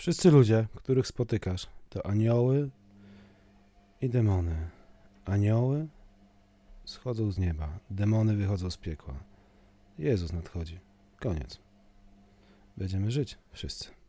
Wszyscy ludzie, których spotykasz, to anioły i demony. Anioły schodzą z nieba, demony wychodzą z piekła. Jezus nadchodzi. Koniec. Będziemy żyć wszyscy.